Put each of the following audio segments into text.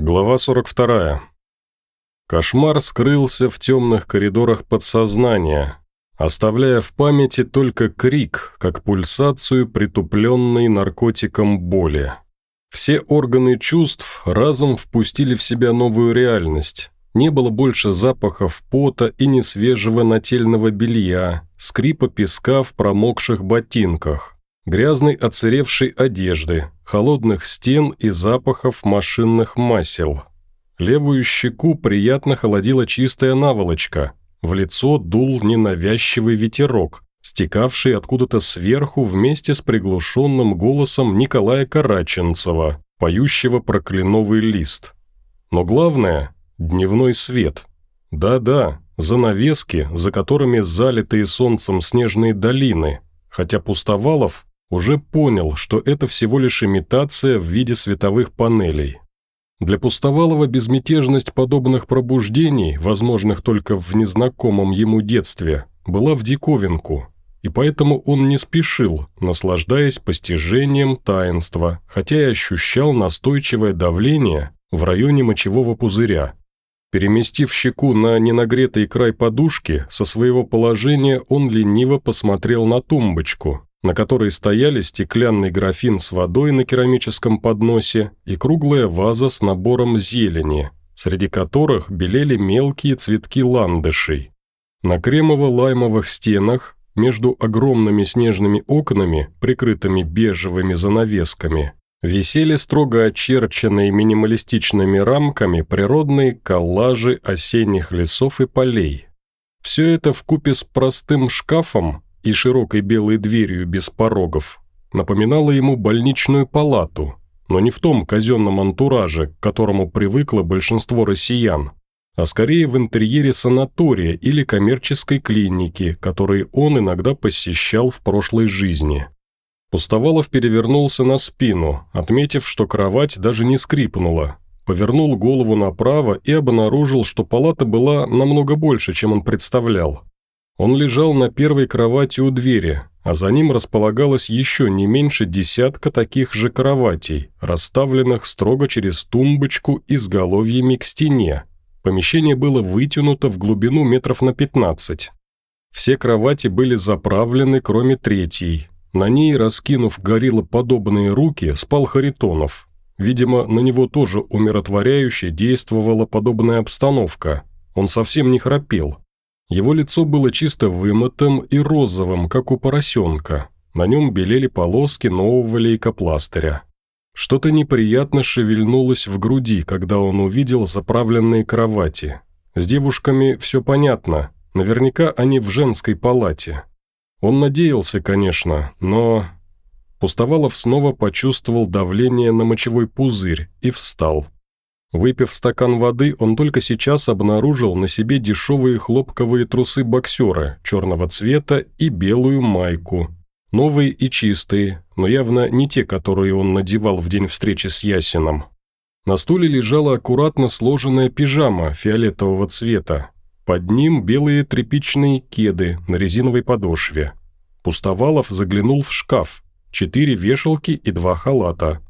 Глава 42. Кошмар скрылся в темных коридорах подсознания, оставляя в памяти только крик, как пульсацию притупленной наркотиком боли. Все органы чувств разом впустили в себя новую реальность. Не было больше запахов пота и несвежего нательного белья, скрипа песка в промокших ботинках грязной оцаревшей одежды, холодных стен и запахов машинных масел. Левую щеку приятно холодила чистая наволочка, в лицо дул ненавязчивый ветерок, стекавший откуда-то сверху вместе с приглушенным голосом Николая Караченцева, поющего про кленовый лист. Но главное – дневной свет. Да-да, занавески, за которыми залитые солнцем снежные долины, хотя Пустовалов уже понял, что это всего лишь имитация в виде световых панелей. Для Пустовалова безмятежность подобных пробуждений, возможных только в незнакомом ему детстве, была в диковинку, и поэтому он не спешил, наслаждаясь постижением таинства, хотя и ощущал настойчивое давление в районе мочевого пузыря. Переместив щеку на ненагретый край подушки, со своего положения он лениво посмотрел на тумбочку, на которой стояли стеклянный графин с водой на керамическом подносе и круглая ваза с набором зелени, среди которых белели мелкие цветки ландышей. На кремово-лаймовых стенах, между огромными снежными окнами, прикрытыми бежевыми занавесками, висели строго очерченные минималистичными рамками природные коллажи осенних лесов и полей. Все это вкупе с простым шкафом и широкой белой дверью без порогов напоминала ему больничную палату, но не в том казенном антураже, к которому привыкло большинство россиян, а скорее в интерьере санатория или коммерческой клиники, которые он иногда посещал в прошлой жизни. Пустовалов перевернулся на спину, отметив, что кровать даже не скрипнула, повернул голову направо и обнаружил, что палата была намного больше, чем он представлял. Он лежал на первой кровати у двери, а за ним располагалось еще не меньше десятка таких же кроватей, расставленных строго через тумбочку изголовьями к стене. Помещение было вытянуто в глубину метров на 15. Все кровати были заправлены, кроме третьей. На ней, раскинув гориллоподобные руки, спал Харитонов. Видимо, на него тоже умиротворяюще действовала подобная обстановка. Он совсем не храпел, его лицо было чисто вымытым и розовым, как у поросенка. На нем белели полоски нового лейкопластыря. Что-то неприятно шевельнулось в груди, когда он увидел заправленные кровати. С девушками все понятно, наверняка они в женской палате. Он надеялся, конечно, но... Пустовалов снова почувствовал давление на мочевой пузырь и встал. Выпив стакан воды, он только сейчас обнаружил на себе дешевые хлопковые трусы боксера черного цвета и белую майку. Новые и чистые, но явно не те, которые он надевал в день встречи с Ясином. На стуле лежала аккуратно сложенная пижама фиолетового цвета. Под ним белые тряпичные кеды на резиновой подошве. Пустовалов заглянул в шкаф. Четыре вешалки и два халата.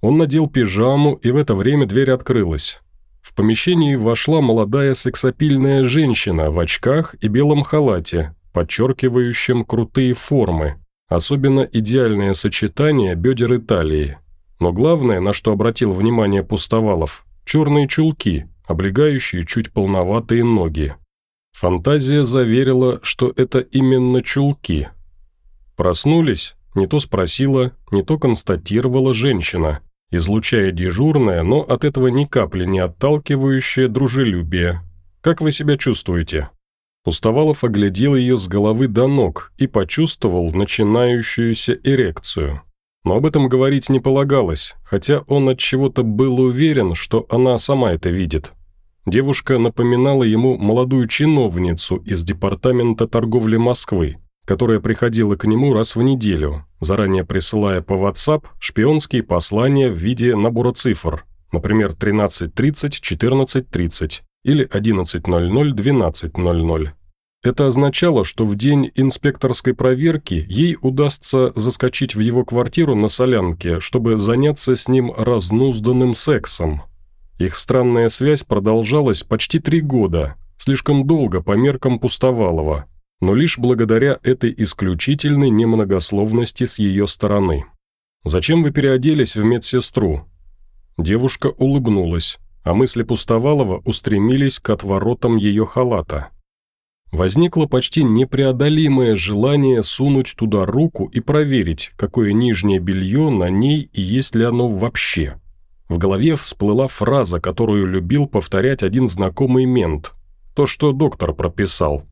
Он надел пижаму, и в это время дверь открылась. В помещении вошла молодая сексапильная женщина в очках и белом халате, подчеркивающем крутые формы, особенно идеальное сочетание бедер и талии. Но главное, на что обратил внимание Пустовалов – черные чулки, облегающие чуть полноватые ноги. Фантазия заверила, что это именно чулки. Проснулись, не то спросила, не то констатировала женщина, излучая дежурное, но от этого ни капли не отталкивающее дружелюбие. «Как вы себя чувствуете?» Пустовалов оглядел ее с головы до ног и почувствовал начинающуюся эрекцию. Но об этом говорить не полагалось, хотя он от чего-то был уверен, что она сама это видит. Девушка напоминала ему молодую чиновницу из Департамента торговли Москвы, которая приходила к нему раз в неделю, заранее присылая по WhatsApp шпионские послания в виде набора цифр, например, 13.30, 14.30 или 11.00, 12.00. Это означало, что в день инспекторской проверки ей удастся заскочить в его квартиру на солянке, чтобы заняться с ним разнузданным сексом. Их странная связь продолжалась почти три года, слишком долго по меркам Пустовалова, но лишь благодаря этой исключительной немногословности с ее стороны. «Зачем вы переоделись в медсестру?» Девушка улыбнулась, а мысли Пустовалова устремились к отворотам ее халата. Возникло почти непреодолимое желание сунуть туда руку и проверить, какое нижнее белье на ней и есть ли оно вообще. В голове всплыла фраза, которую любил повторять один знакомый мент. То, что доктор прописал.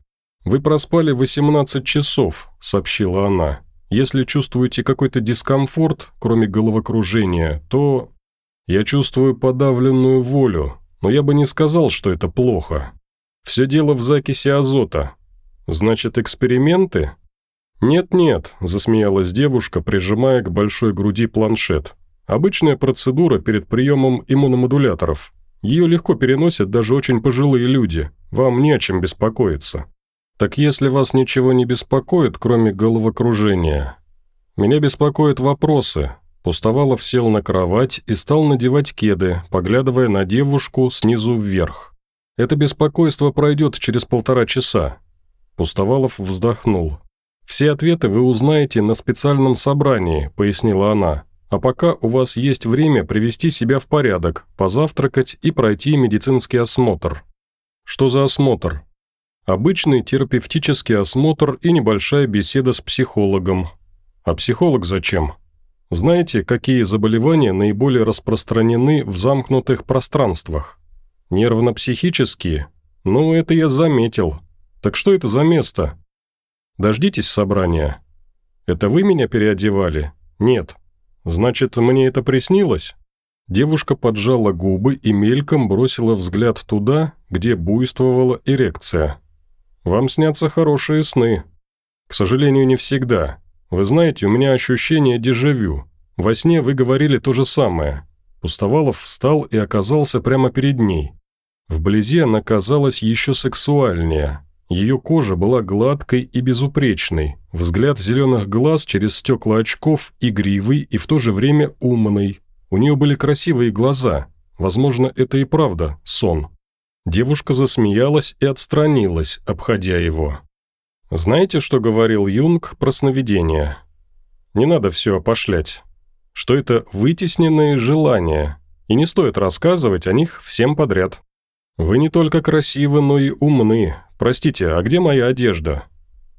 «Вы проспали 18 часов», — сообщила она. «Если чувствуете какой-то дискомфорт, кроме головокружения, то...» «Я чувствую подавленную волю, но я бы не сказал, что это плохо. Все дело в закиси азота. Значит, эксперименты?» «Нет-нет», – засмеялась девушка, прижимая к большой груди планшет. «Обычная процедура перед приемом иммуномодуляторов. Ее легко переносят даже очень пожилые люди. Вам не о чем беспокоиться». «Так если вас ничего не беспокоит, кроме головокружения?» «Меня беспокоят вопросы». Пустовалов сел на кровать и стал надевать кеды, поглядывая на девушку снизу вверх. Это беспокойство пройдет через полтора часа». Пустовалов вздохнул. «Все ответы вы узнаете на специальном собрании», – пояснила она. «А пока у вас есть время привести себя в порядок, позавтракать и пройти медицинский осмотр». «Что за осмотр?» «Обычный терапевтический осмотр и небольшая беседа с психологом». «А психолог зачем?» «Знаете, какие заболевания наиболее распространены в замкнутых пространствах?» Нервно-психические? Ну, это я заметил. Так что это за место? Дождитесь собрания. Это вы меня переодевали? Нет. Значит, мне это приснилось? Девушка поджала губы и мельком бросила взгляд туда, где буйствовала эрекция. «Вам снятся хорошие сны. К сожалению, не всегда. Вы знаете, у меня ощущение дежавю. Во сне вы говорили то же самое». Пустовалов встал и оказался прямо перед ней. Вблизи она казалась еще сексуальнее. Ее кожа была гладкой и безупречной, взгляд зеленых глаз через стекла очков игривый и в то же время умный. У нее были красивые глаза. Возможно, это и правда сон. Девушка засмеялась и отстранилась, обходя его. Знаете, что говорил Юнг про сновидения? Не надо все опошлять. Что это вытесненные желания, и не стоит рассказывать о них всем подряд. «Вы не только красивы, но и умны. Простите, а где моя одежда?»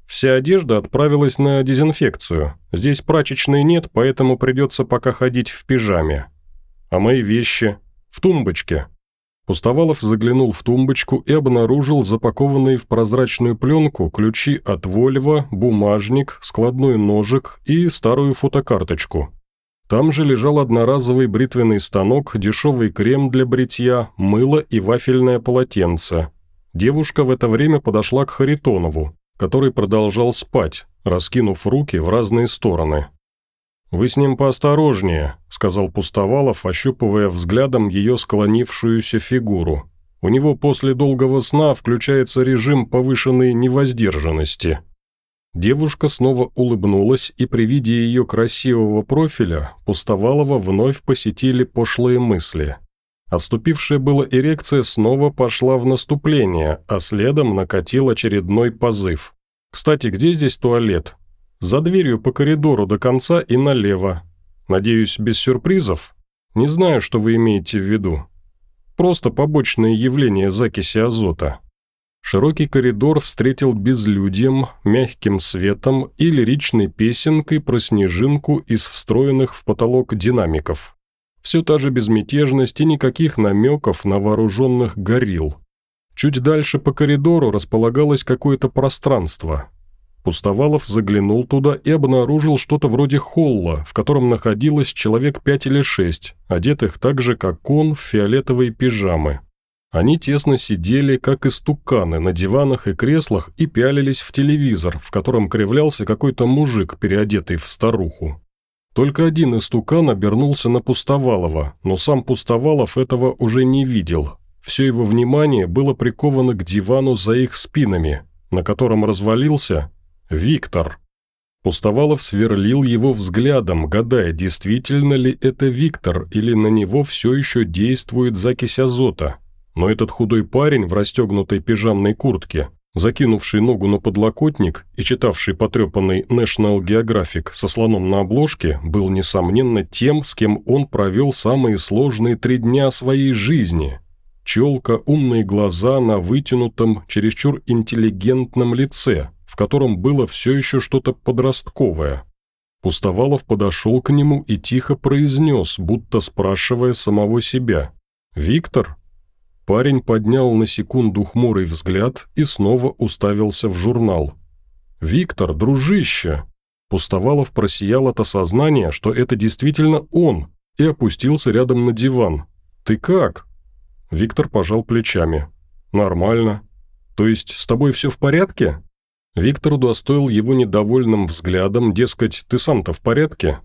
«Вся одежда отправилась на дезинфекцию. Здесь прачечной нет, поэтому придется пока ходить в пижаме. А мои вещи? В тумбочке». Пустовалов заглянул в тумбочку и обнаружил запакованные в прозрачную пленку ключи от Вольво, бумажник, складной ножик и старую фотокарточку. Там же лежал одноразовый бритвенный станок, дешевый крем для бритья, мыло и вафельное полотенце. Девушка в это время подошла к Харитонову, который продолжал спать, раскинув руки в разные стороны. «Вы с ним поосторожнее», – сказал Пустовалов, ощупывая взглядом ее склонившуюся фигуру. «У него после долгого сна включается режим повышенной невоздержанности». Девушка снова улыбнулась, и при виде ее красивого профиля Пустовалова вновь посетили пошлые мысли. Отступившая была эрекция снова пошла в наступление, а следом накатил очередной позыв. «Кстати, где здесь туалет?» «За дверью по коридору до конца и налево. Надеюсь, без сюрпризов? Не знаю, что вы имеете в виду. Просто побочное явление закиси азота». Широкий коридор встретил безлюдьем, мягким светом и лиричной песенкой про снежинку из встроенных в потолок динамиков. Все та же безмятежность и никаких намеков на вооруженных горилл. Чуть дальше по коридору располагалось какое-то пространство. Пустовалов заглянул туда и обнаружил что-то вроде холла, в котором находилось человек пять или шесть, одетых так же, как он, в фиолетовые пижамы. Они тесно сидели, как истуканы, на диванах и креслах и пялились в телевизор, в котором кривлялся какой-то мужик, переодетый в старуху. Только один истукан обернулся на Пустовалова, но сам Пустовалов этого уже не видел. Все его внимание было приковано к дивану за их спинами, на котором развалился Виктор. Пустовалов сверлил его взглядом, гадая, действительно ли это Виктор или на него все еще действует закись азота. Но этот худой парень в расстегнутой пижамной куртке, закинувший ногу на подлокотник и читавший потрепанный National Geographic со слоном на обложке, был, несомненно, тем, с кем он провел самые сложные три дня своей жизни. Челка, умные глаза на вытянутом, чересчур интеллигентном лице – котором было все еще что-то подростковое. Пустовалов подошел к нему и тихо произнес, будто спрашивая самого себя. «Виктор?» Парень поднял на секунду хмурый взгляд и снова уставился в журнал. «Виктор, дружище!» Пустовалов просиял от осознания, что это действительно он, и опустился рядом на диван. «Ты как?» Виктор пожал плечами. «Нормально. То есть с тобой все в порядке?» Виктор удостоил его недовольным взглядом, дескать, ты сам-то в порядке?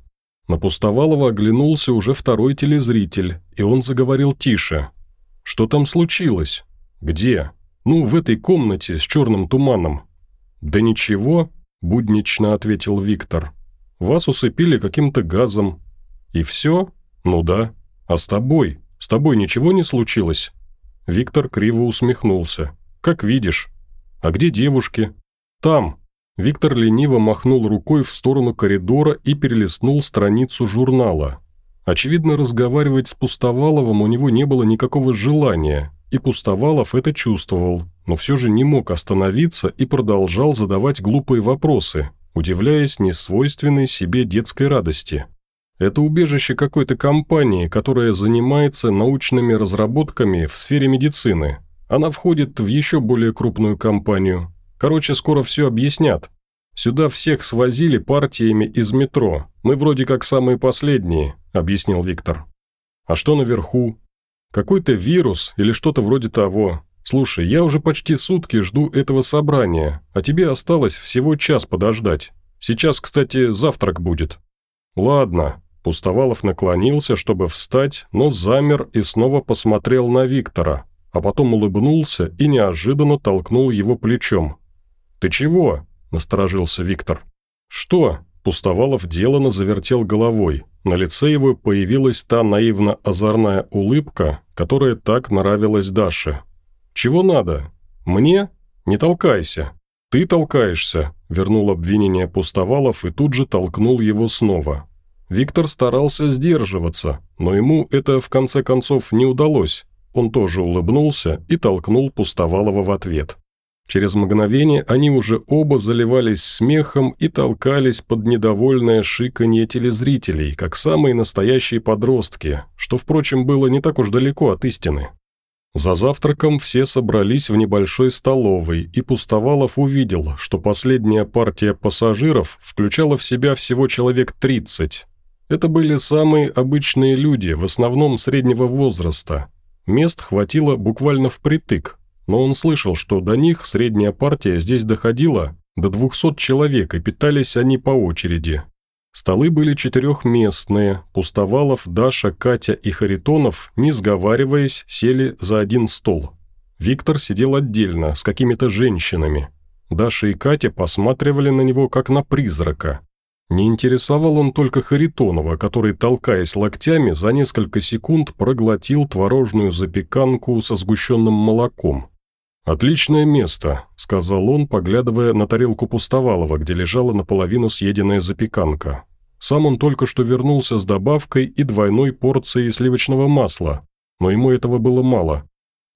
На Пустовалова оглянулся уже второй телезритель, и он заговорил тише. «Что там случилось? Где? Ну, в этой комнате с черным туманом». «Да ничего», – буднично ответил Виктор. «Вас усыпили каким-то газом». «И все? Ну да. А с тобой? С тобой ничего не случилось?» Виктор криво усмехнулся. «Как видишь. А где девушки?» «Там!» Виктор лениво махнул рукой в сторону коридора и перелистнул страницу журнала. Очевидно, разговаривать с Пустоваловым у него не было никакого желания, и Пустовалов это чувствовал, но все же не мог остановиться и продолжал задавать глупые вопросы, удивляясь несвойственной себе детской радости. Это убежище какой-то компании, которая занимается научными разработками в сфере медицины. Она входит в еще более крупную компанию, Короче, скоро все объяснят. Сюда всех свозили партиями из метро. Мы вроде как самые последние», – объяснил Виктор. «А что наверху? Какой-то вирус или что-то вроде того. Слушай, я уже почти сутки жду этого собрания, а тебе осталось всего час подождать. Сейчас, кстати, завтрак будет». «Ладно». Пустовалов наклонился, чтобы встать, но замер и снова посмотрел на Виктора, а потом улыбнулся и неожиданно толкнул его плечом. «Ты чего?» – насторожился Виктор. «Что?» – Пустовалов делано завертел головой. На лице его появилась та наивно-озорная улыбка, которая так нравилась Даше. «Чего надо? Мне? Не толкайся!» «Ты толкаешься», – вернул обвинение Пустовалов и тут же толкнул его снова. Виктор старался сдерживаться, но ему это в конце концов не удалось. Он тоже улыбнулся и толкнул Пустовалова в ответ. Через мгновение они уже оба заливались смехом и толкались под недовольное шиканье телезрителей, как самые настоящие подростки, что, впрочем, было не так уж далеко от истины. За завтраком все собрались в небольшой столовой, и Пустовалов увидел, что последняя партия пассажиров включала в себя всего человек 30. Это были самые обычные люди, в основном среднего возраста. Мест хватило буквально впритык, но он слышал, что до них средняя партия здесь доходила до 200 человек, и питались они по очереди. Столы были четырехместные, Пустовалов, Даша, Катя и Харитонов, не сговариваясь, сели за один стол. Виктор сидел отдельно, с какими-то женщинами. Даша и Катя посматривали на него, как на призрака. Не интересовал он только Харитонова, который, толкаясь локтями, за несколько секунд проглотил творожную запеканку со сгущенным молоком. «Отличное место», – сказал он, поглядывая на тарелку Пустовалова, где лежала наполовину съеденная запеканка. Сам он только что вернулся с добавкой и двойной порцией сливочного масла, но ему этого было мало.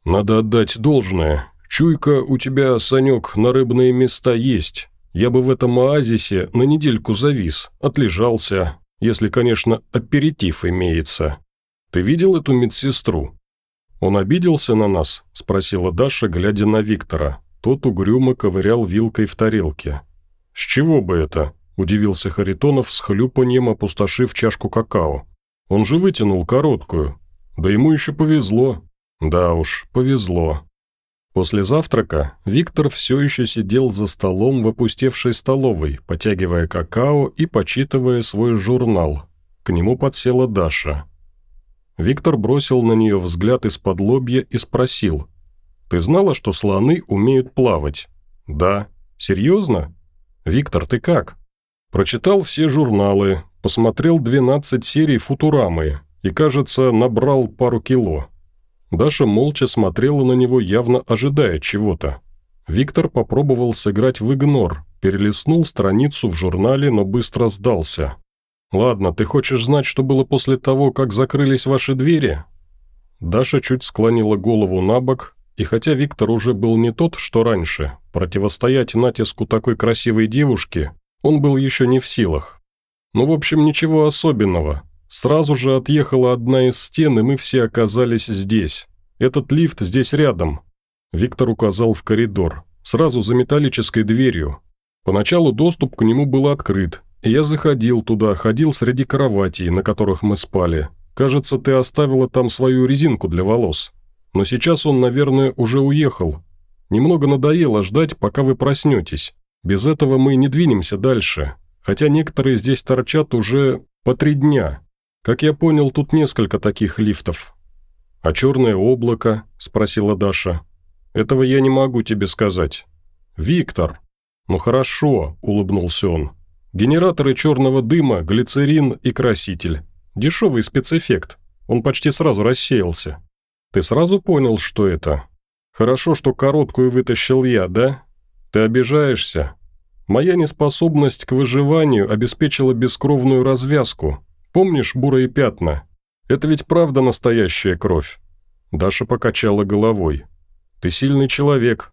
«Надо отдать должное. Чуйка у тебя, Санек, на рыбные места есть. Я бы в этом оазисе на недельку завис, отлежался, если, конечно, аперитив имеется. Ты видел эту медсестру?» «Он обиделся на нас?» – спросила Даша, глядя на Виктора. Тот угрюмо ковырял вилкой в тарелке. «С чего бы это?» – удивился Харитонов с хлюпаньем, опустошив чашку какао. «Он же вытянул короткую. Да ему еще повезло». «Да уж, повезло». После завтрака Виктор все еще сидел за столом в опустевшей столовой, потягивая какао и почитывая свой журнал. К нему подсела Даша. Виктор бросил на нее взгляд из-под лобья и спросил. «Ты знала, что слоны умеют плавать?» «Да». «Серьезно?» «Виктор, ты как?» Прочитал все журналы, посмотрел 12 серий «Футурамы» и, кажется, набрал пару кило. Даша молча смотрела на него, явно ожидая чего-то. Виктор попробовал сыграть в игнор, перелистнул страницу в журнале, но быстро сдался. «Ладно, ты хочешь знать, что было после того, как закрылись ваши двери?» Даша чуть склонила голову на бок, и хотя Виктор уже был не тот, что раньше, противостоять натиску такой красивой девушки, он был еще не в силах. Ну, в общем, ничего особенного. Сразу же отъехала одна из стен, и мы все оказались здесь. Этот лифт здесь рядом. Виктор указал в коридор, сразу за металлической дверью. Поначалу доступ к нему был открыт, я заходил туда, ходил среди кроватей, на которых мы спали. Кажется, ты оставила там свою резинку для волос. Но сейчас он, наверное, уже уехал. Немного надоело ждать, пока вы проснетесь. Без этого мы не двинемся дальше. Хотя некоторые здесь торчат уже по три дня. Как я понял, тут несколько таких лифтов». «А черное облако?» – спросила Даша. «Этого я не могу тебе сказать». «Виктор». «Ну хорошо», – улыбнулся он. «Генераторы черного дыма, глицерин и краситель. Дешевый спецэффект. Он почти сразу рассеялся. Ты сразу понял, что это? Хорошо, что короткую вытащил я, да? Ты обижаешься? Моя неспособность к выживанию обеспечила бескровную развязку. Помнишь бурые пятна? Это ведь правда настоящая кровь. Даша покачала головой. Ты сильный человек.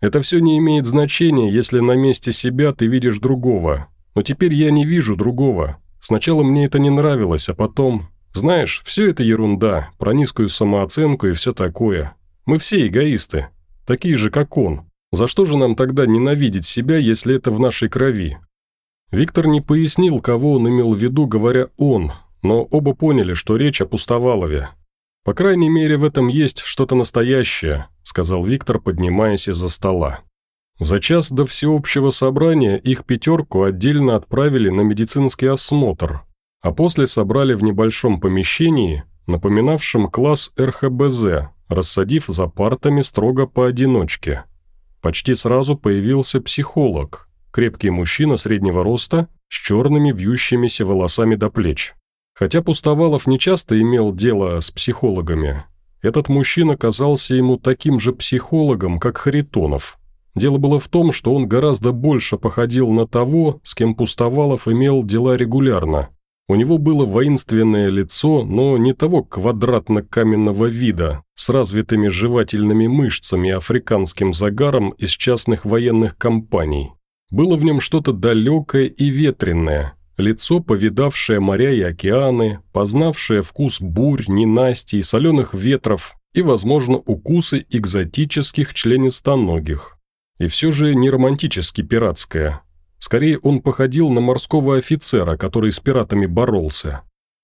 Это все не имеет значения, если на месте себя ты видишь другого. Но теперь я не вижу другого. Сначала мне это не нравилось, а потом... Знаешь, все это ерунда, про низкую самооценку и все такое. Мы все эгоисты, такие же, как он. За что же нам тогда ненавидеть себя, если это в нашей крови? Виктор не пояснил, кого он имел в виду, говоря «он», но оба поняли, что речь о Пустовалове. «По крайней мере, в этом есть что-то настоящее», сказал Виктор, поднимаясь из-за стола. За час до всеобщего собрания их пятерку отдельно отправили на медицинский осмотр, а после собрали в небольшом помещении, напоминавшем класс РХБЗ, рассадив за партами строго поодиночке. Почти сразу появился психолог, крепкий мужчина среднего роста с черными вьющимися волосами до плеч. Хотя Пустовалов нечасто имел дело с психологами, этот мужчина казался ему таким же психологом, как Харитонов – Дело было в том, что он гораздо больше походил на того, с кем Пустовалов имел дела регулярно. У него было воинственное лицо, но не того квадратно-каменного вида, с развитыми жевательными мышцами африканским загаром из частных военных компаний. Было в нем что-то далекое и ветреное, лицо, повидавшее моря и океаны, познавшее вкус бурь, ненастий, соленых ветров и, возможно, укусы экзотических членистоногих. И все же не романтически пиратское. Скорее, он походил на морского офицера, который с пиратами боролся.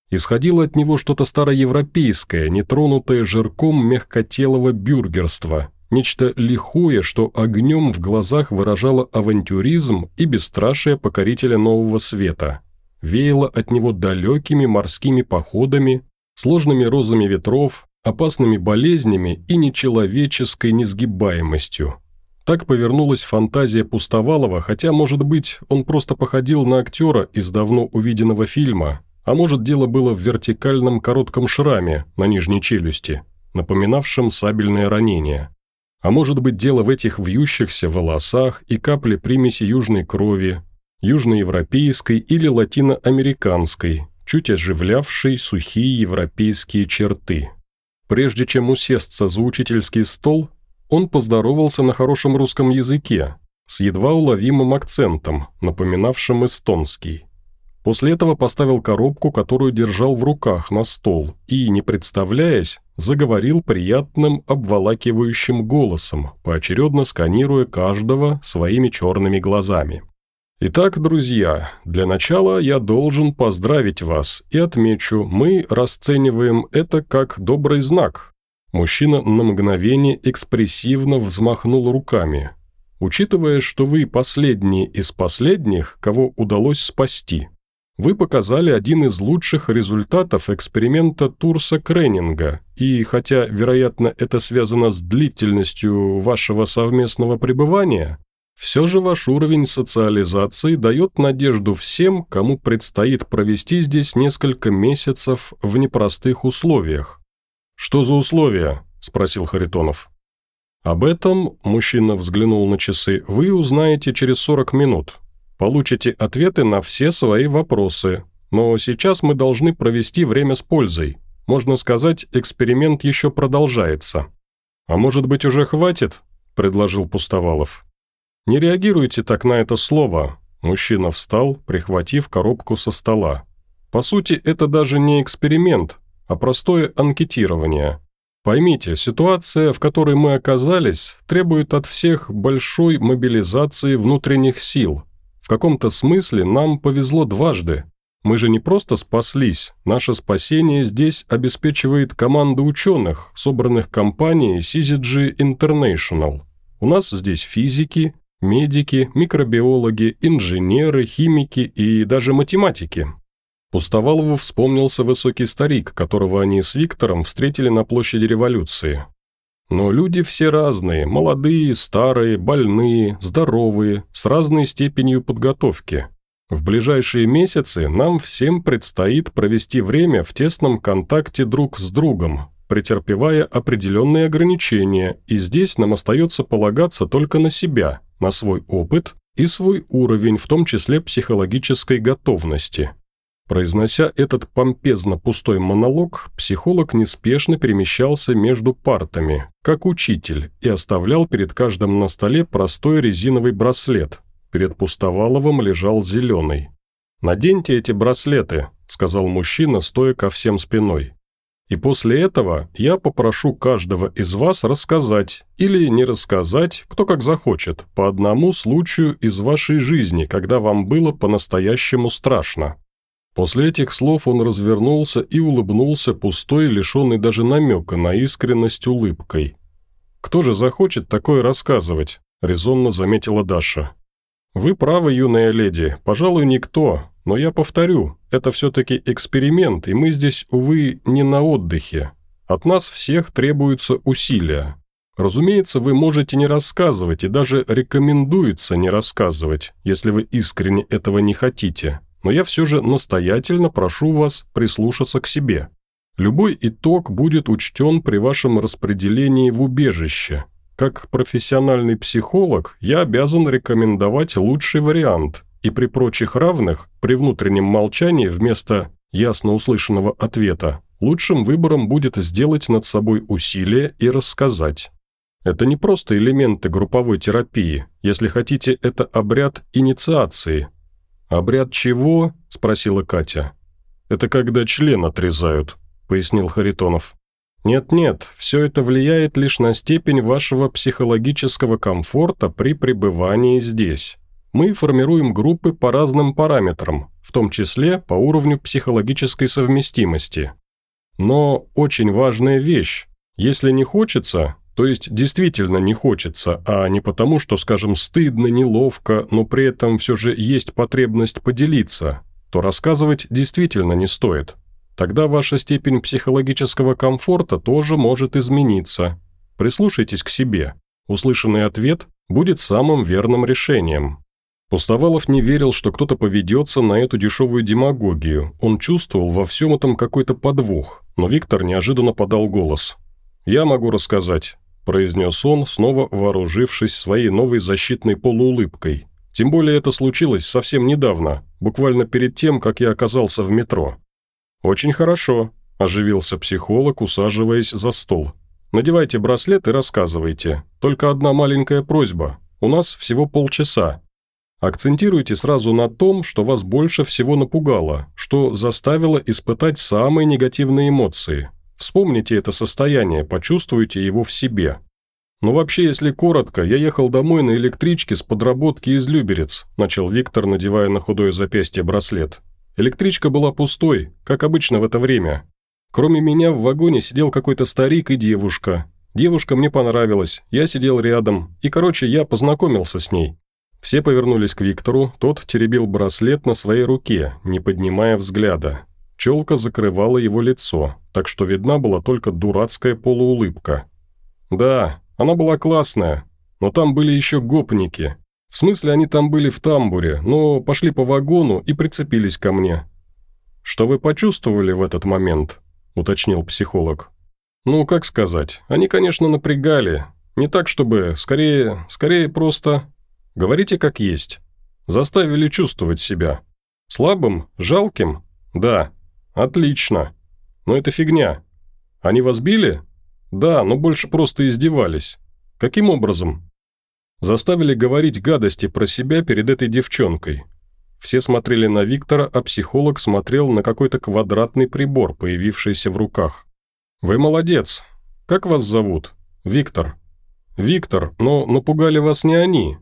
Исходило от него что-то староевропейское, нетронутое жирком мягкотелого бюргерства, нечто лихое, что огнем в глазах выражало авантюризм и бесстрашие покорителя нового света. Веяло от него далекими морскими походами, сложными розами ветров, опасными болезнями и нечеловеческой несгибаемостью. Так повернулась фантазия Пустовалова, хотя, может быть, он просто походил на актера из давно увиденного фильма, а может, дело было в вертикальном коротком шраме на нижней челюсти, напоминавшем сабельное ранение. А может быть, дело в этих вьющихся волосах и капле примеси южной крови, южноевропейской или латиноамериканской, чуть оживлявшей сухие европейские черты. Прежде чем усесться за учительский стол, он поздоровался на хорошем русском языке, с едва уловимым акцентом, напоминавшим эстонский. После этого поставил коробку, которую держал в руках, на стол и, не представляясь, заговорил приятным обволакивающим голосом, поочередно сканируя каждого своими черными глазами. «Итак, друзья, для начала я должен поздравить вас и отмечу, мы расцениваем это как добрый знак, Мужчина на мгновение экспрессивно взмахнул руками. «Учитывая, что вы последние из последних, кого удалось спасти, вы показали один из лучших результатов эксперимента Турса Креннинга, и хотя, вероятно, это связано с длительностью вашего совместного пребывания, Все же ваш уровень социализации дает надежду всем, кому предстоит провести здесь несколько месяцев в непростых условиях. «Что за условия?» – спросил Харитонов. «Об этом, – мужчина взглянул на часы, – вы узнаете через 40 минут. Получите ответы на все свои вопросы, но сейчас мы должны провести время с пользой. Можно сказать, эксперимент еще продолжается». «А может быть, уже хватит?» – предложил Пустовалов. «Не реагируйте так на это слово». Мужчина встал, прихватив коробку со стола. «По сути, это даже не эксперимент, а простое анкетирование. Поймите, ситуация, в которой мы оказались, требует от всех большой мобилизации внутренних сил. В каком-то смысле нам повезло дважды. Мы же не просто спаслись, наше спасение здесь обеспечивает команда ученых, собранных компанией CZG International. У нас здесь физики, медики, микробиологи, инженеры, химики и даже математики. Пустовалову вспомнился высокий старик, которого они с Виктором встретили на площади революции. Но люди все разные, молодые, старые, больные, здоровые, с разной степенью подготовки. В ближайшие месяцы нам всем предстоит провести время в тесном контакте друг с другом, претерпевая определенные ограничения, и здесь нам остается полагаться только на себя, на свой опыт и свой уровень, в том числе психологической готовности. Произнося этот помпезно пустой монолог, психолог неспешно перемещался между партами, как учитель, и оставлял перед каждым на столе простой резиновый браслет. Перед Пустоваловым лежал зеленый. «Наденьте эти браслеты», – сказал мужчина, стоя ко всем спиной. «И после этого я попрошу каждого из вас рассказать или не рассказать, кто как захочет, по одному случаю из вашей жизни, когда вам было по-настоящему страшно». После этих слов он развернулся и улыбнулся пустой, лишенной даже намека на искренность улыбкой. «Кто же захочет такое рассказывать?» – резонно заметила Даша. «Вы правы, юная леди, пожалуй, никто, но я повторю, это все-таки эксперимент, и мы здесь, увы, не на отдыхе. От нас всех требуются усилия. Разумеется, вы можете не рассказывать, и даже рекомендуется не рассказывать, если вы искренне этого не хотите но я все же настоятельно прошу вас прислушаться к себе. Любой итог будет учтен при вашем распределении в убежище. Как профессиональный психолог я обязан рекомендовать лучший вариант, и при прочих равных, при внутреннем молчании вместо ясно услышанного ответа, лучшим выбором будет сделать над собой усилие и рассказать. Это не просто элементы групповой терапии, если хотите, это обряд инициации, «Обряд чего?» – спросила Катя. «Это когда член отрезают», – пояснил Харитонов. «Нет-нет, все это влияет лишь на степень вашего психологического комфорта при пребывании здесь. Мы формируем группы по разным параметрам, в том числе по уровню психологической совместимости. Но очень важная вещь. Если не хочется, то есть действительно не хочется, а не потому, что, скажем, стыдно, неловко, но при этом все же есть потребность поделиться, то рассказывать действительно не стоит. Тогда ваша степень психологического комфорта тоже может измениться. Прислушайтесь к себе. Услышанный ответ будет самым верным решением. Пустовалов не верил, что кто-то поведется на эту дешевую демагогию. Он чувствовал во всем этом какой-то подвох, но Виктор неожиданно подал голос. «Я могу рассказать. – произнес он, снова вооружившись своей новой защитной полуулыбкой. «Тем более это случилось совсем недавно, буквально перед тем, как я оказался в метро». «Очень хорошо», – оживился психолог, усаживаясь за стол. «Надевайте браслет и рассказывайте. Только одна маленькая просьба. У нас всего полчаса. Акцентируйте сразу на том, что вас больше всего напугало, что заставило испытать самые негативные эмоции. Вспомните это состояние, почувствуйте его в себе. Но вообще, если коротко, я ехал домой на электричке с подработки из Люберец, начал Виктор, надевая на худое запястье браслет. Электричка была пустой, как обычно в это время. Кроме меня в вагоне сидел какой-то старик и девушка. Девушка мне понравилась, я сидел рядом, и, короче, я познакомился с ней. Все повернулись к Виктору, тот теребил браслет на своей руке, не поднимая взгляда. Челка закрывала его лицо, так что видна была только дурацкая полуулыбка. «Да, она была классная, но там были еще гопники. В смысле, они там были в тамбуре, но пошли по вагону и прицепились ко мне». «Что вы почувствовали в этот момент?» – уточнил психолог. «Ну, как сказать, они, конечно, напрягали. Не так, чтобы, скорее, скорее просто... Говорите как есть. Заставили чувствовать себя. Слабым? Жалким? Да. Отлично. Но это фигня. Они вас били? Да, но больше просто издевались. Каким образом? Заставили говорить гадости про себя перед этой девчонкой. Все смотрели на Виктора, а психолог смотрел на какой-то квадратный прибор, появившийся в руках. «Вы молодец. Как вас зовут?» «Виктор». «Виктор, но напугали вас не они».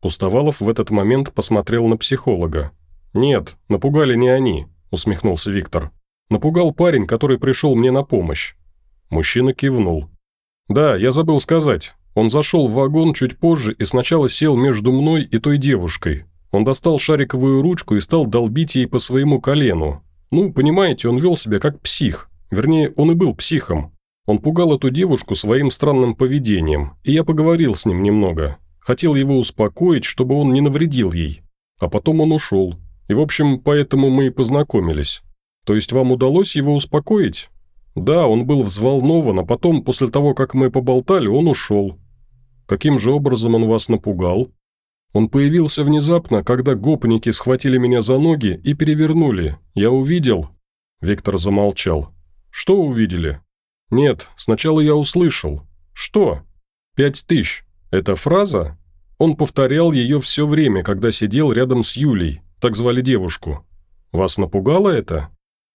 Пустовалов в этот момент посмотрел на психолога. «Нет, напугали не они», – усмехнулся Виктор. «Напугал парень, который пришел мне на помощь». Мужчина кивнул. «Да, я забыл сказать. Он зашел в вагон чуть позже и сначала сел между мной и той девушкой. Он достал шариковую ручку и стал долбить ей по своему колену. Ну, понимаете, он вел себя как псих. Вернее, он и был психом. Он пугал эту девушку своим странным поведением, и я поговорил с ним немного. Хотел его успокоить, чтобы он не навредил ей. А потом он ушел. И, в общем, поэтому мы и познакомились. То есть вам удалось его успокоить? Да, он был взволнован, а потом, после того, как мы поболтали, он ушел. Каким же образом он вас напугал? Он появился внезапно, когда гопники схватили меня за ноги и перевернули. Я увидел...» Виктор замолчал. «Что увидели?» «Нет, сначала я услышал». «Что?» «Пять тысяч. Это фраза?» Он повторял ее все время, когда сидел рядом с Юлей, так звали девушку. «Вас напугало это?»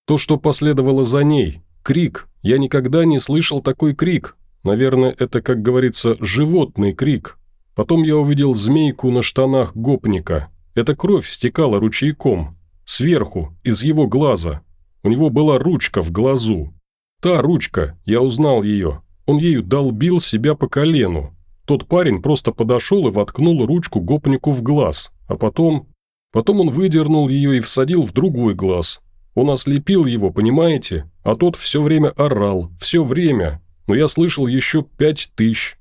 «То, что последовало за ней. Крик. Я никогда не слышал такой крик. Наверное, это, как говорится, животный крик. Потом я увидел змейку на штанах гопника. Эта кровь стекала ручейком. Сверху, из его глаза. У него была ручка в глазу. Та ручка, я узнал ее. Он ею долбил себя по колену. Тот парень просто подошел и воткнул ручку гопнику в глаз. А потом... Потом он выдернул ее и всадил в другой глаз. Он ослепил его, понимаете? А тот все время орал. Все время. Но я слышал еще пять тысяч.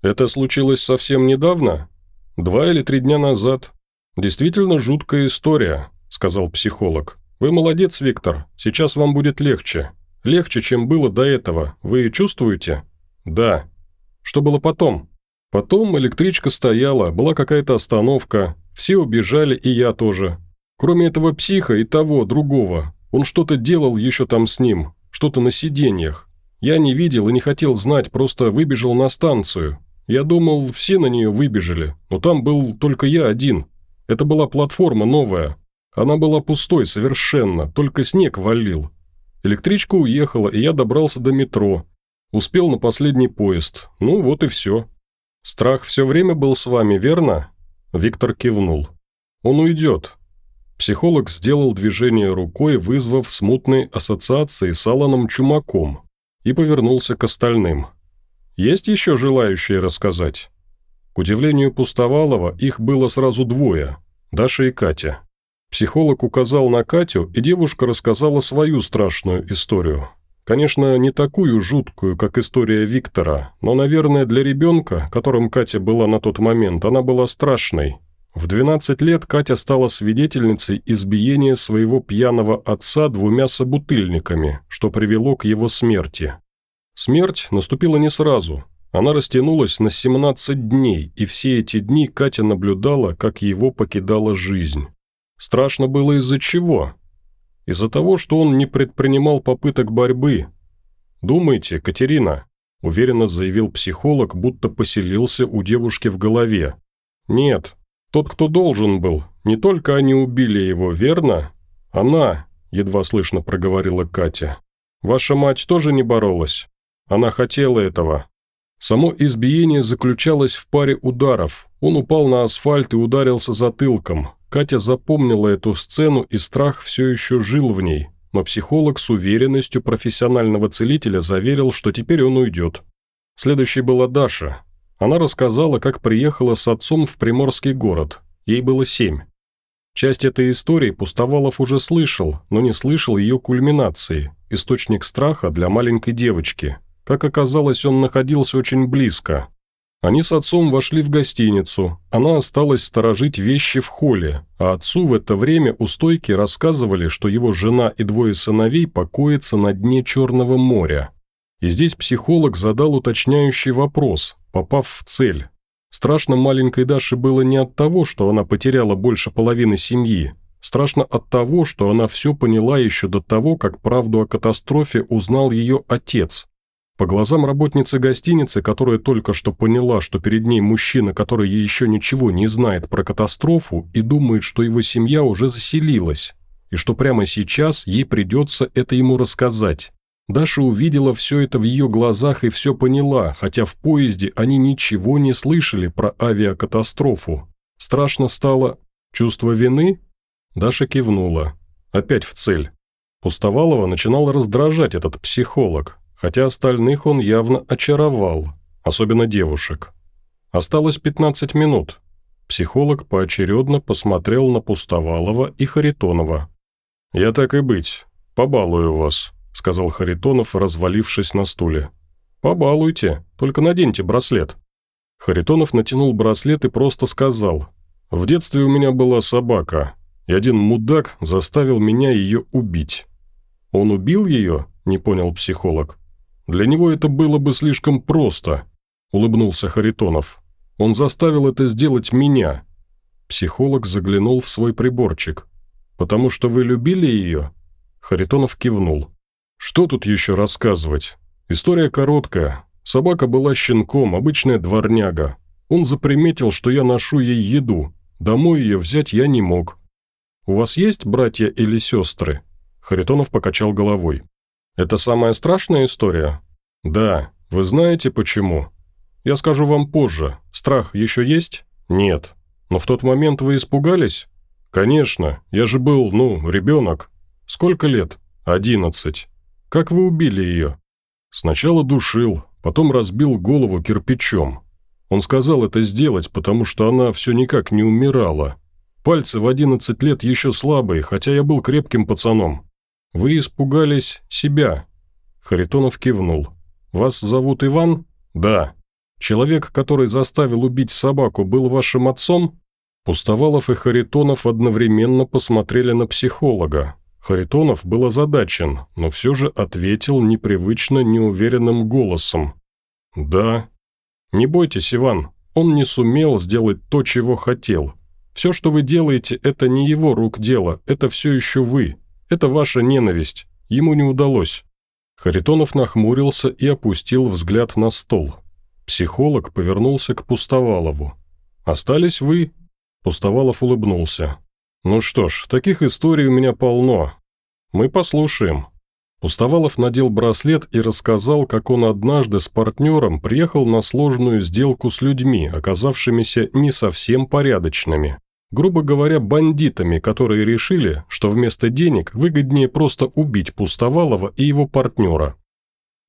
Это случилось совсем недавно? Два или три дня назад. Действительно жуткая история, сказал психолог. Вы молодец, Виктор. Сейчас вам будет легче. Легче, чем было до этого. Вы чувствуете? Да. Что было потом? Потом электричка стояла, была какая-то остановка. Все убежали, и я тоже. Кроме этого психа и того, другого. Он что-то делал еще там с ним. Что-то на сиденьях. Я не видел и не хотел знать, просто выбежал на станцию. Я думал, все на нее выбежали, но там был только я один. Это была платформа новая. Она была пустой совершенно, только снег валил. Электричка уехала, и я добрался до метро. Успел на последний поезд. Ну, вот и все. Страх все время был с вами, верно?» Виктор кивнул. «Он уйдет». Психолог сделал движение рукой, вызвав смутные ассоциации с Аланом Чумаком, и повернулся к остальным. Есть еще желающие рассказать?» К удивлению Пустовалова, их было сразу двое – Даша и Катя. Психолог указал на Катю, и девушка рассказала свою страшную историю. Конечно, не такую жуткую, как история Виктора, но, наверное, для ребенка, которым Катя была на тот момент, она была страшной. В 12 лет Катя стала свидетельницей избиения своего пьяного отца двумя собутыльниками, что привело к его смерти. Смерть наступила не сразу. Она растянулась на 17 дней, и все эти дни Катя наблюдала, как его покидала жизнь. Страшно было из-за чего? Из-за того, что он не предпринимал попыток борьбы. «Думайте, Катерина», – уверенно заявил психолог, будто поселился у девушки в голове. «Нет, тот, кто должен был, не только они убили его, верно? Она», – едва слышно проговорила Катя. «Ваша мать тоже не боролась?» Она хотела этого. Само избиение заключалось в паре ударов. Он упал на асфальт и ударился затылком. Катя запомнила эту сцену, и страх все еще жил в ней. Но психолог с уверенностью профессионального целителя заверил, что теперь он уйдет. Следующей была Даша. Она рассказала, как приехала с отцом в приморский город. Ей было семь. Часть этой истории Пустовалов уже слышал, но не слышал ее кульминации, источник страха для маленькой девочки – как оказалось, он находился очень близко. Они с отцом вошли в гостиницу. Она осталась сторожить вещи в холле, а отцу в это время у стойки рассказывали, что его жена и двое сыновей покоятся на дне Черного моря. И здесь психолог задал уточняющий вопрос, попав в цель. Страшно маленькой Даше было не от того, что она потеряла больше половины семьи. Страшно от того, что она все поняла еще до того, как правду о катастрофе узнал ее отец. По глазам работницы гостиницы, которая только что поняла, что перед ней мужчина, который еще ничего не знает про катастрофу и думает, что его семья уже заселилась, и что прямо сейчас ей придется это ему рассказать. Даша увидела все это в ее глазах и все поняла, хотя в поезде они ничего не слышали про авиакатастрофу. Страшно стало чувство вины? Даша кивнула. Опять в цель. Пустовалова начинал раздражать этот психолог, хотя остальных он явно очаровал, особенно девушек. Осталось 15 минут. Психолог поочередно посмотрел на Пустовалова и Харитонова. «Я так и быть, побалую вас», – сказал Харитонов, развалившись на стуле. «Побалуйте, только наденьте браслет». Харитонов натянул браслет и просто сказал. «В детстве у меня была собака, и один мудак заставил меня ее убить». «Он убил ее?» – не понял психолог. Для него это было бы слишком просто», – улыбнулся Харитонов. «Он заставил это сделать меня». Психолог заглянул в свой приборчик. «Потому что вы любили ее?» Харитонов кивнул. «Что тут еще рассказывать? История короткая. Собака была щенком, обычная дворняга. Он заприметил, что я ношу ей еду. Домой ее взять я не мог. «У вас есть братья или сестры?» Харитонов покачал головой. Это самая страшная история? Да. Вы знаете почему? Я скажу вам позже. Страх еще есть? Нет. Но в тот момент вы испугались? Конечно. Я же был, ну, ребенок. Сколько лет? Одиннадцать. Как вы убили ее? Сначала душил, потом разбил голову кирпичом. Он сказал это сделать, потому что она все никак не умирала. Пальцы в одиннадцать лет еще слабые, хотя я был крепким пацаном. «Вы испугались себя?» Харитонов кивнул. «Вас зовут Иван?» «Да». «Человек, который заставил убить собаку, был вашим отцом?» Пустовалов и Харитонов одновременно посмотрели на психолога. Харитонов был озадачен, но все же ответил непривычно неуверенным голосом. «Да». «Не бойтесь, Иван, он не сумел сделать то, чего хотел. Все, что вы делаете, это не его рук дело, это все еще вы. Это ваша ненависть. Ему не удалось». Харитонов нахмурился и опустил взгляд на стол. Психолог повернулся к Пустовалову. «Остались вы?» Пустовалов улыбнулся. «Ну что ж, таких историй у меня полно. Мы послушаем». Пустовалов надел браслет и рассказал, как он однажды с партнером приехал на сложную сделку с людьми, оказавшимися не совсем порядочными грубо говоря, бандитами, которые решили, что вместо денег выгоднее просто убить Пустовалова и его партнера.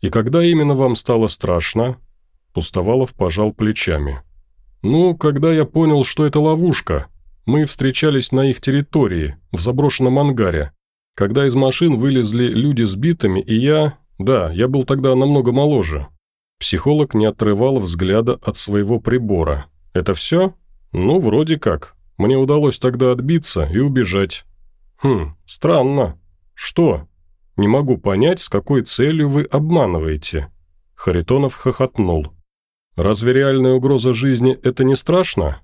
И когда именно вам стало страшно? Пустовалов пожал плечами. Ну, когда я понял, что это ловушка. Мы встречались на их территории, в заброшенном ангаре. Когда из машин вылезли люди с битами, и я... Да, я был тогда намного моложе. Психолог не отрывал взгляда от своего прибора. «Это все?» «Ну, вроде как», мне удалось тогда отбиться и убежать. Хм, странно. Что? Не могу понять, с какой целью вы обманываете. Харитонов хохотнул. Разве реальная угроза жизни – это не страшно?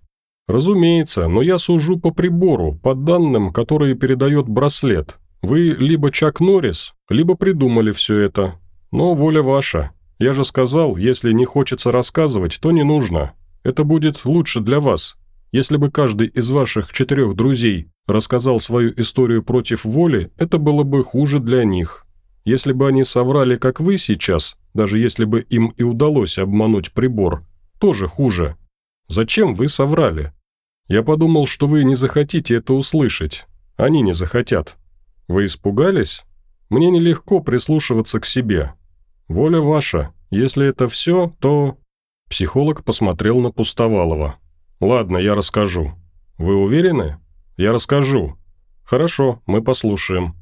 Разумеется, но я сужу по прибору, по данным, которые передает браслет. Вы либо Чак Норрис, либо придумали все это. Но воля ваша. Я же сказал, если не хочется рассказывать, то не нужно. Это будет лучше для вас. Если бы каждый из ваших четырех друзей рассказал свою историю против воли, это было бы хуже для них. Если бы они соврали, как вы сейчас, даже если бы им и удалось обмануть прибор, тоже хуже. Зачем вы соврали? Я подумал, что вы не захотите это услышать. Они не захотят. Вы испугались? Мне нелегко прислушиваться к себе. Воля ваша. Если это все, то...» Психолог посмотрел на Пустовалова. «Ладно, я расскажу. Вы уверены? Я расскажу. Хорошо, мы послушаем».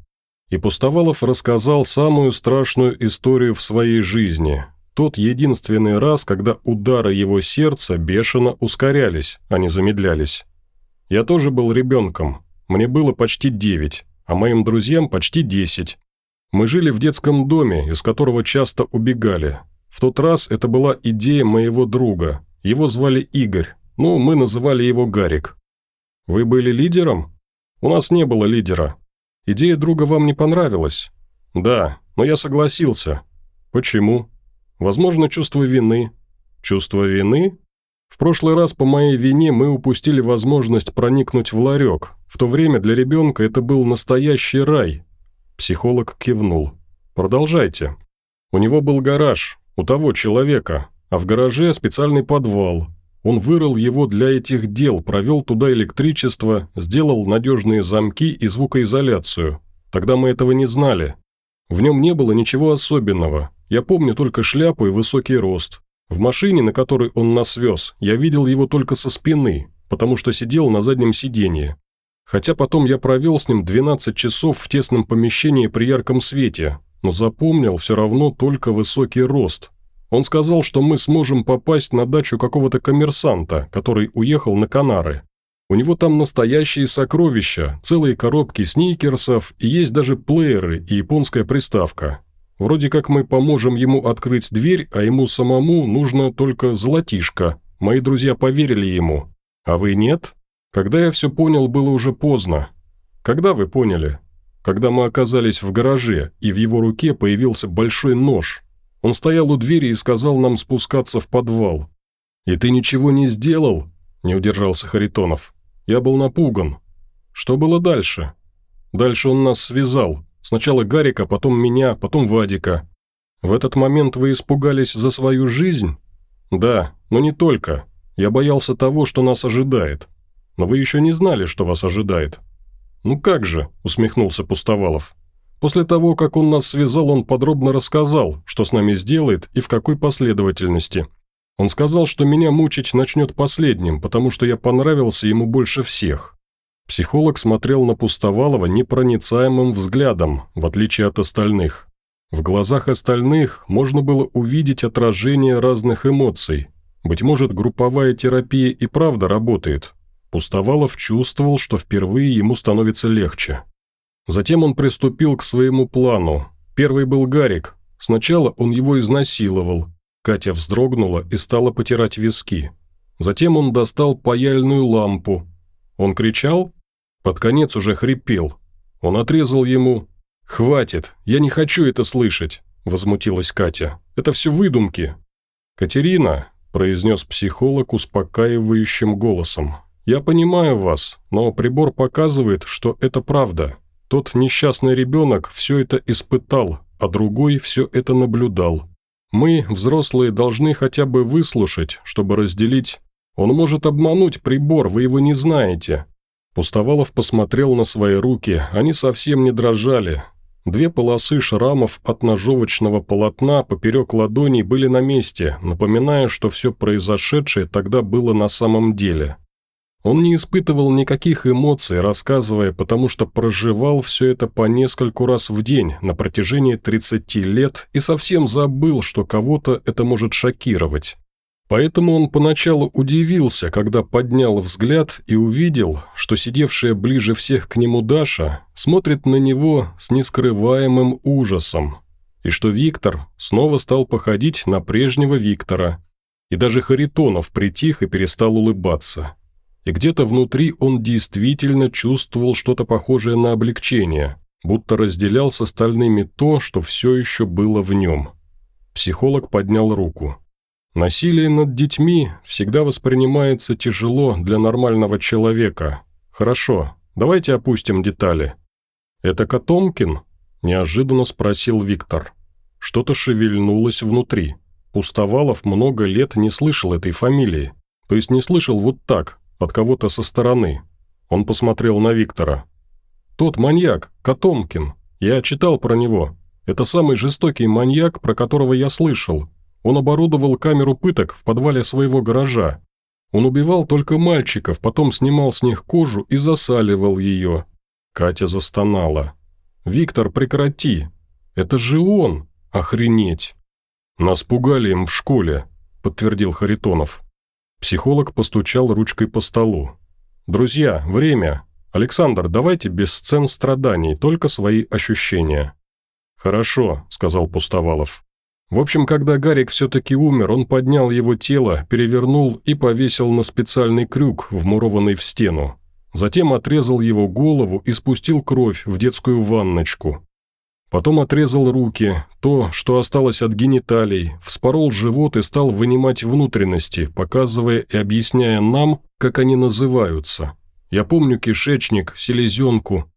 И Пустовалов рассказал самую страшную историю в своей жизни. Тот единственный раз, когда удары его сердца бешено ускорялись, а не замедлялись. Я тоже был ребенком. Мне было почти девять, а моим друзьям почти десять. Мы жили в детском доме, из которого часто убегали. В тот раз это была идея моего друга. Его звали Игорь. Ну, мы называли его Гарик. Вы были лидером? У нас не было лидера. Идея друга вам не понравилась? Да, но я согласился. Почему? Возможно, чувство вины. Чувство вины? В прошлый раз по моей вине мы упустили возможность проникнуть в ларек. В то время для ребенка это был настоящий рай. Психолог кивнул. Продолжайте. У него был гараж, у того человека, а в гараже специальный подвал. Он вырыл его для этих дел, провел туда электричество, сделал надежные замки и звукоизоляцию. Тогда мы этого не знали. В нем не было ничего особенного. Я помню только шляпу и высокий рост. В машине, на которой он нас вез, я видел его только со спины, потому что сидел на заднем сиденье. Хотя потом я провел с ним 12 часов в тесном помещении при ярком свете, но запомнил все равно только высокий рост. Он сказал, что мы сможем попасть на дачу какого-то коммерсанта, который уехал на Канары. У него там настоящие сокровища, целые коробки сникерсов и есть даже плееры и японская приставка. Вроде как мы поможем ему открыть дверь, а ему самому нужно только золотишко. Мои друзья поверили ему. А вы нет? Когда я все понял, было уже поздно. Когда вы поняли? Когда мы оказались в гараже, и в его руке появился большой нож. Он стоял у двери и сказал нам спускаться в подвал. «И ты ничего не сделал?» – не удержался Харитонов. Я был напуган. Что было дальше? Дальше он нас связал. Сначала Гарика, потом меня, потом Вадика. В этот момент вы испугались за свою жизнь? Да, но не только. Я боялся того, что нас ожидает. Но вы еще не знали, что вас ожидает. Ну как же, усмехнулся Пустовалов. После того, как он нас связал, он подробно рассказал, что с нами сделает и в какой последовательности – он сказал, что меня мучить начнет последним, потому что я понравился ему больше всех. Психолог смотрел на Пустовалова непроницаемым взглядом, в отличие от остальных. В глазах остальных можно было увидеть отражение разных эмоций. Быть может, групповая терапия и правда работает. Пустовалов чувствовал, что впервые ему становится легче. Затем он приступил к своему плану. Первый был Гарик. Сначала он его изнасиловал, Катя вздрогнула и стала потирать виски. Затем он достал паяльную лампу. Он кричал? Под конец уже хрипел. Он отрезал ему. «Хватит, я не хочу это слышать», – возмутилась Катя. «Это все выдумки». «Катерина», – произнес психолог успокаивающим голосом, – «я понимаю вас, но прибор показывает, что это правда. Тот несчастный ребенок все это испытал, а другой все это наблюдал. Мы, взрослые, должны хотя бы выслушать, чтобы разделить. Он может обмануть прибор, вы его не знаете». Пустовалов посмотрел на свои руки, они совсем не дрожали. Две полосы шрамов от ножовочного полотна поперек ладоней были на месте, напоминая, что все произошедшее тогда было на самом деле. Он не испытывал никаких эмоций, рассказывая, потому что проживал все это по нескольку раз в день на протяжении 30 лет и совсем забыл, что кого-то это может шокировать. Поэтому он поначалу удивился, когда поднял взгляд и увидел, что сидевшая ближе всех к нему Даша смотрит на него с нескрываемым ужасом, и что Виктор снова стал походить на прежнего Виктора, и даже Харитонов притих и перестал улыбаться и где-то внутри он действительно чувствовал что-то похожее на облегчение, будто разделял с остальными то, что все еще было в нем. Психолог поднял руку. «Насилие над детьми всегда воспринимается тяжело для нормального человека. Хорошо, давайте опустим детали». «Это Котомкин?» – неожиданно спросил Виктор. Что-то шевельнулось внутри. Пустовалов много лет не слышал этой фамилии. То есть не слышал вот так, от кого-то со стороны. Он посмотрел на Виктора. «Тот маньяк, Котомкин. Я читал про него. Это самый жестокий маньяк, про которого я слышал. Он оборудовал камеру пыток в подвале своего гаража. Он убивал только мальчиков, потом снимал с них кожу и засаливал ее». Катя застонала. «Виктор, прекрати! Это же он! Охренеть!» «Нас пугали им в школе», – подтвердил Харитонов. Психолог постучал ручкой по столу. «Друзья, время. Александр, давайте без сцен страданий, только свои ощущения». «Хорошо», – сказал Пустовалов. В общем, когда Гарик все-таки умер, он поднял его тело, перевернул и повесил на специальный крюк, вмурованный в стену. Затем отрезал его голову и спустил кровь в детскую ванночку. Потом отрезал руки, то, что осталось от гениталий, вспорол живот и стал вынимать внутренности, показывая и объясняя нам, как они называются. Я помню кишечник, селезенку.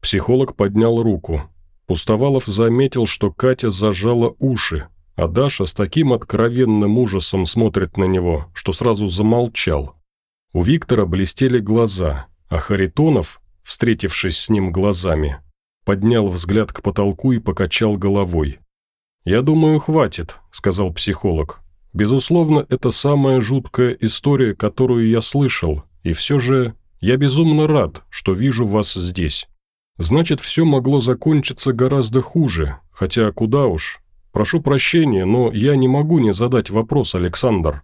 Психолог поднял руку. Пустовалов заметил, что Катя зажала уши, а Даша с таким откровенным ужасом смотрит на него, что сразу замолчал. У Виктора блестели глаза, а Харитонов, встретившись с ним глазами, поднял взгляд к потолку и покачал головой. «Я думаю, хватит», – сказал психолог. «Безусловно, это самая жуткая история, которую я слышал, и все же я безумно рад, что вижу вас здесь. Значит, все могло закончиться гораздо хуже, хотя куда уж, «Прошу прощения, но я не могу не задать вопрос, Александр».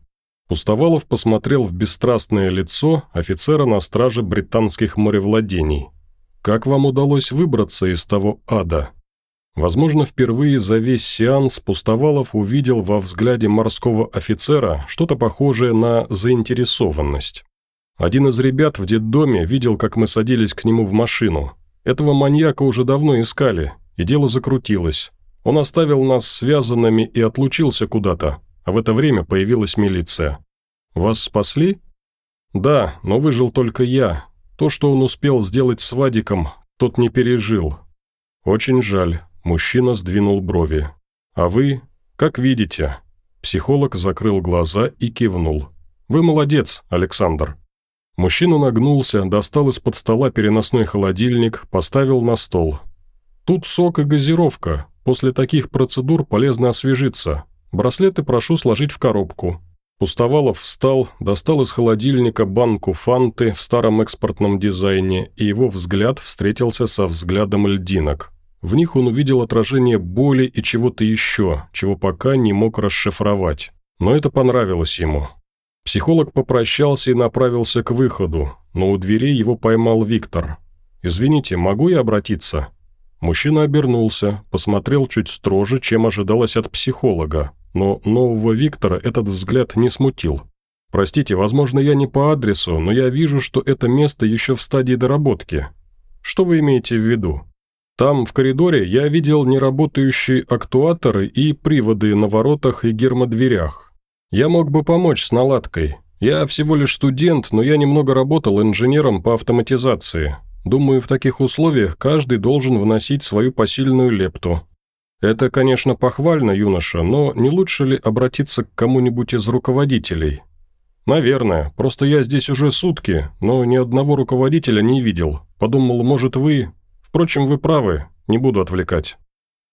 Пустовалов посмотрел в бесстрастное лицо офицера на страже британских моревладений. «Как вам удалось выбраться из того ада?» Возможно, впервые за весь сеанс Пустовалов увидел во взгляде морского офицера что-то похожее на заинтересованность. Один из ребят в детдоме видел, как мы садились к нему в машину. Этого маньяка уже давно искали, и дело закрутилось. Он оставил нас связанными и отлучился куда-то, а в это время появилась милиция. Вас спасли? Да, но выжил только я. То, что он успел сделать с Вадиком, тот не пережил. Очень жаль. Мужчина сдвинул брови. А вы? Как видите. Психолог закрыл глаза и кивнул. Вы молодец, Александр. Мужчина нагнулся, достал из-под стола переносной холодильник, поставил на стол. Тут сок и газировка, После таких процедур полезно освежиться. Браслеты прошу сложить в коробку». Пустовалов встал, достал из холодильника банку фанты в старом экспортном дизайне, и его взгляд встретился со взглядом льдинок. В них он увидел отражение боли и чего-то еще, чего пока не мог расшифровать. Но это понравилось ему. Психолог попрощался и направился к выходу, но у дверей его поймал Виктор. «Извините, могу я обратиться?» Мужчина обернулся, посмотрел чуть строже, чем ожидалось от психолога, но нового Виктора этот взгляд не смутил. «Простите, возможно, я не по адресу, но я вижу, что это место еще в стадии доработки. Что вы имеете в виду?» «Там, в коридоре, я видел неработающие актуаторы и приводы на воротах и гермодверях. Я мог бы помочь с наладкой. Я всего лишь студент, но я немного работал инженером по автоматизации. Думаю, в таких условиях каждый должен вносить свою посильную лепту. Это, конечно, похвально, юноша, но не лучше ли обратиться к кому-нибудь из руководителей? Наверное, просто я здесь уже сутки, но ни одного руководителя не видел. Подумал, может, вы... Впрочем, вы правы, не буду отвлекать.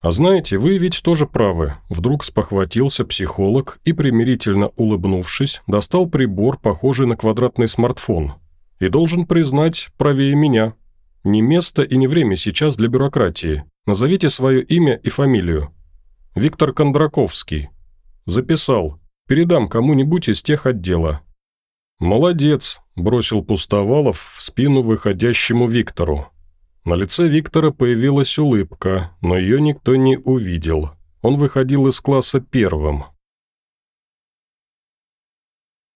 А знаете, вы ведь тоже правы. Вдруг спохватился психолог и, примирительно улыбнувшись, достал прибор, похожий на квадратный смартфон. И должен признать, правее меня. Не место и не время сейчас для бюрократии. Назовите свое имя и фамилию. Виктор Кондраковский. Записал. Передам кому-нибудь из тех отдела. Молодец, бросил Пустовалов в спину выходящему Виктору. На лице Виктора появилась улыбка, но ее никто не увидел. Он выходил из класса первым,